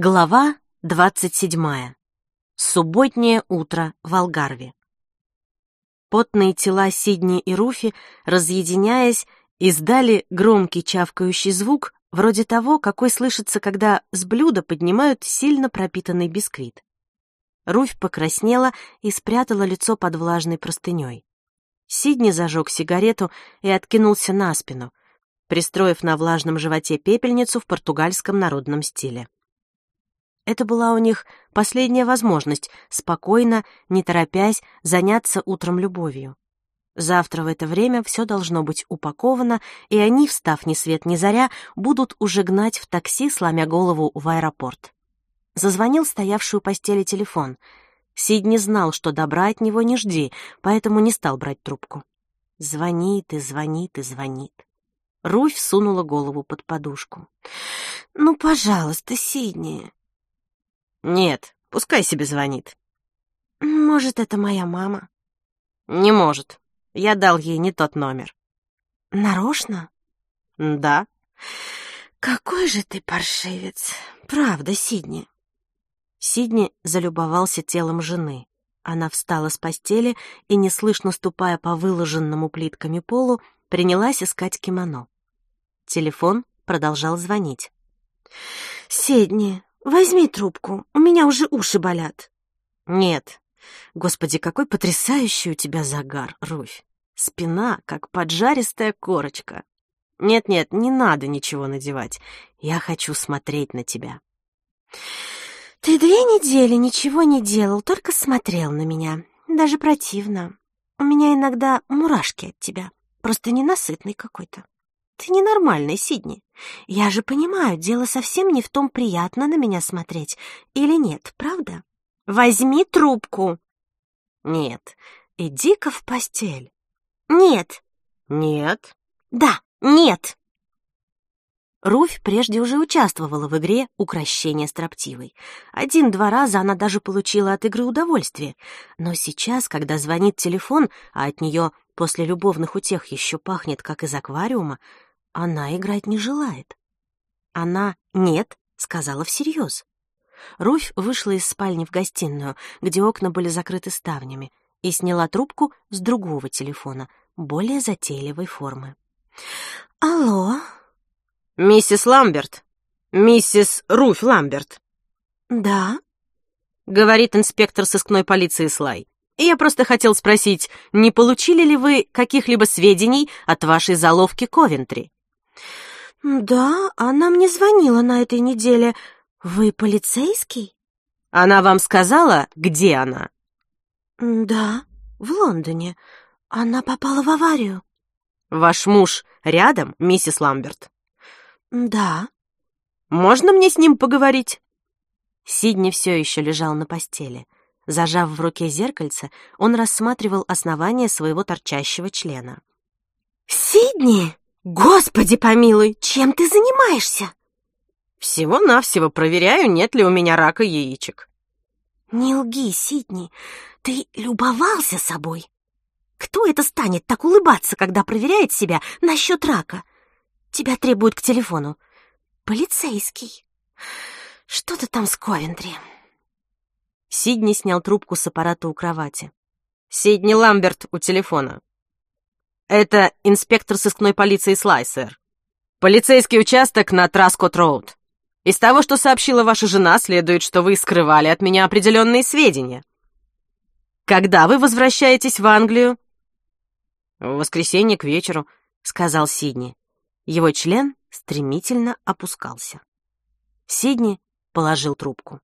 Глава двадцать седьмая. Субботнее утро в Алгарве. Потные тела Сидни и Руфи, разъединяясь, издали громкий чавкающий звук, вроде того, какой слышится, когда с блюда поднимают сильно пропитанный бисквит. Руфь покраснела и спрятала лицо под влажной простыней. Сидни зажег сигарету и откинулся на спину, пристроив на влажном животе пепельницу в португальском народном стиле. Это была у них последняя возможность спокойно, не торопясь, заняться утром любовью. Завтра в это время все должно быть упаковано, и они, встав ни свет ни заря, будут уже гнать в такси, сломя голову в аэропорт. Зазвонил стоявший у постели телефон. Сидни знал, что добра от него не жди, поэтому не стал брать трубку. Звонит и звонит и звонит. Руфь сунула голову под подушку. «Ну, пожалуйста, Сидни, нет, пускай себе звонит. Может, это моя мама? Не может. Я дал ей не тот номер. Нарочно? Да. Какой же ты паршивец. Правда, Сидни. Сидни залюбовался телом жены. Она встала с постели и, неслышно ступая по выложенному плитками полу, принялась искать кимоно. Телефон продолжал звонить. «Сидни, Возьми трубку, у меня уже уши болят. Нет. Господи, какой потрясающий у тебя загар, Руфь. Спина, как поджаристая корочка. Нет-нет, не надо ничего надевать. Я хочу смотреть на тебя. Ты две недели ничего не делал, только смотрел на меня. Даже противно. У меня иногда мурашки от тебя. Просто ненасытный какой-то. Ты ненормальный, Сидни. Я же понимаю, дело совсем не в том, приятно на меня смотреть или нет, правда? Возьми трубку. Нет. Иди-ка в постель. Нет. Нет. Да, нет. Руфь прежде уже участвовала в игре «Укращение строптивой». Один-два раза она даже получила от игры удовольствие. Но сейчас, когда звонит телефон, а от нее после любовных утех еще пахнет, как из аквариума, она играть не желает. Она «нет» сказала всерьез. Руфь вышла из спальни в гостиную, где окна были закрыты ставнями, и сняла трубку с другого телефона, более затейливой формы. «Алло?» «Миссис Ламберт? Миссис Руфь Ламберт?» «Да?» — говорит инспектор сыскной полиции Слай. «Я просто хотел спросить, не получили ли вы каких-либо сведений от вашей заловки Ковентри?» «Да, она мне звонила на этой неделе. Вы полицейский?» «Она вам сказала, где она?» «Да, в Лондоне. Она попала в аварию». «Ваш муж рядом, миссис Ламберт?» «Да». «Можно мне с ним поговорить?» Сидни все еще лежал на постели. Зажав в руке зеркальце, он рассматривал основание своего торчащего члена. «Сидни!» «Господи помилуй, чем ты занимаешься?» «Всего-навсего проверяю, нет ли у меня рака яичек». «Не лги, Сидни, ты любовался собой? Кто это станет так улыбаться, когда проверяет себя насчет рака? Тебя требуют к телефону. Полицейский. Что-то там с Ковентри». Сидни снял трубку с аппарата у кровати. «Сидни Ламберт у телефона. Это инспектор сыскной полиции Слай, сэр. Полицейский участок на Траскот-Роуд. Из того, что сообщила ваша жена, следует, что вы скрывали от меня определенные сведения. Когда вы возвращаетесь в Англию? В воскресенье к вечеру, сказал Сидни. Его член стремительно опускался. Сидни положил трубку.